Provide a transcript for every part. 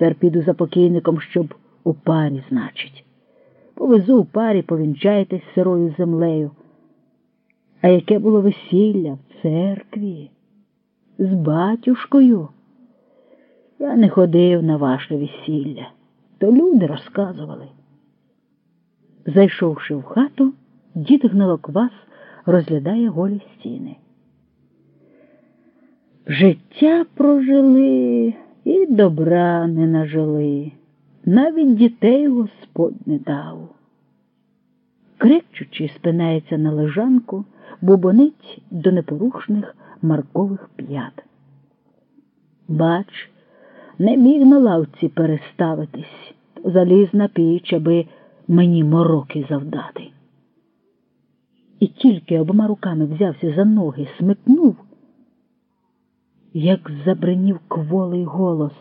Тепер піду за покійником, щоб у парі, значить. Повезу в парі, повінчайтесь сирою землею. А яке було весілля в церкві? З батюшкою? Я не ходив на ваше весілля, то люди розказували. Зайшовши в хату, дід гнилоквас розглядає голі стіни. Життя прожили добра не нажили, навіть дітей Господь не дав. Крекчучи, спинається на лежанку, бубонить до непорушних маркових п'ят. Бач, не міг на лавці переставитись, заліз на піч, аби мені мороки завдати. І тільки обома руками взявся за ноги, смикнув, як забринів кволий голос.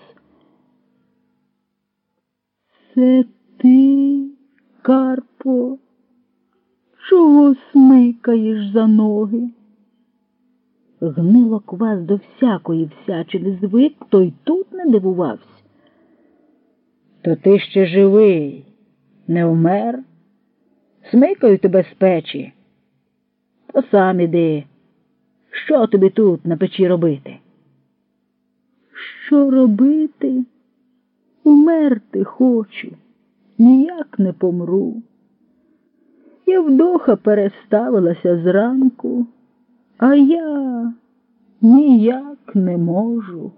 Це ти, Карпо, чого смикаєш за ноги? Гнило квас до всякої всячини звик, то й тут не дивувався. То ти ще живий, не вмер? Смикаю тебе з печі. То сам іди. Що тобі тут на печі робити? Що робити? Умерти хочу, ніяк не помру. Євдоха переставилася зранку, а я ніяк не можу.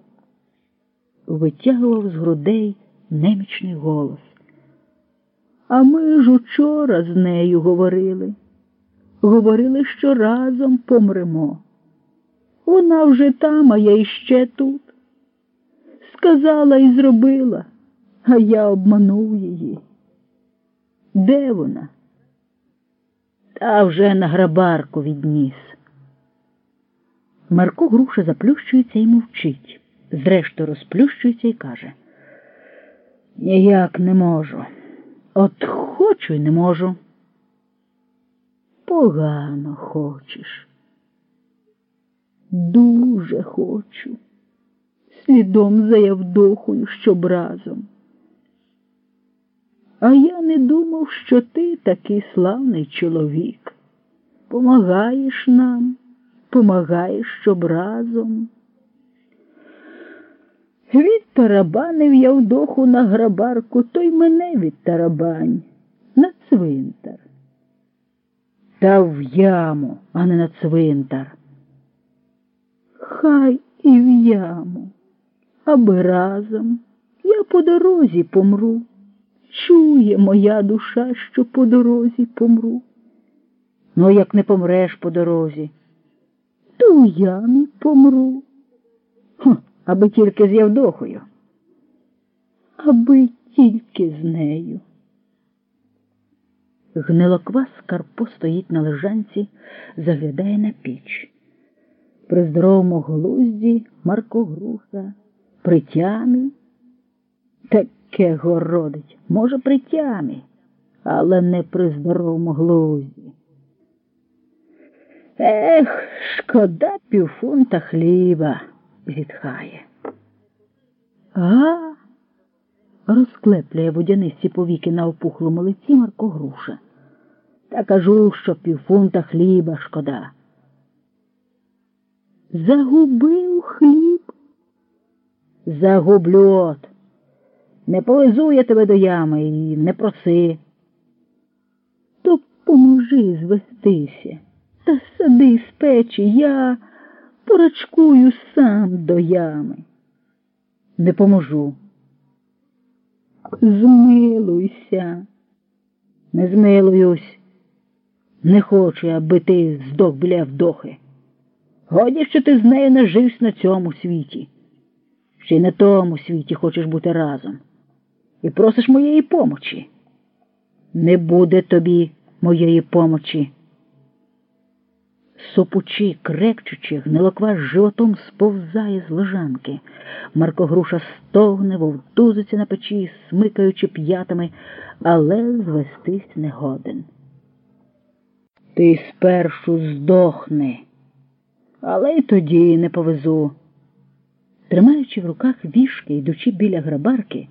Витягував з грудей немічний голос. А ми ж учора з нею говорили. Говорили, що разом помремо. Вона вже там, а я іще тут. Сказала і зробила, а я обманув її. Де вона? Та вже на грабарку відніс. Марко груша заплющується і мовчить. Зрештою розплющується і каже Ніяк не можу. От хочу й не можу. Погано хочеш. Дуже хочу. Слідом за Явдохою, щоб разом. А я не думав, що ти такий славний чоловік. Помагаєш нам, помагаєш, щоб разом. Відтарабанив Явдоху на грабарку, то й мене відтарабань на цвинтар. Та в яму, а не на цвинтар. Хай і в яму, аби разом я по дорозі помру. Чує моя душа, що по дорозі помру. Ну, як не помреш по дорозі, то в ямі помру. Хм, аби тільки з Явдохою. Аби тільки з нею. Гнилоквас Карпо стоїть на лежанці, заглядає на піч. При здоровому глузді Марко Груха, при тямі, таке городить, може, при тямі, але не при здоровому глузді. Ех, шкода півфунта хліба, зітхає. А? розклеплює водянисті повіки на опухлому лиці Марко Груша. Та кажу, що півфунта хліба шкода. Загубив хліб? Загублю от. Не повезу я тебе до ями і не проси. То поможи звестися та сади з печі, я порачкую сам до ями. Не поможу. Змилуйся, не змилуюсь. Не хочу, аби ти здох біля вдохи. Годі, що ти з нею нажився на цьому світі. Ще й на тому світі хочеш бути разом. І просиш моєї помочі. Не буде тобі моєї помочі. Сопучи, крекчучи, гнилокваш животом сповзає з лежанки. Марко Груша стогне, вовтузиться на печі, смикаючи п'ятами, але звестись не годен. Ти спершу здохни, але й тоді не повезу. Тримаючи в руках вішки, йдучи біля грабарки,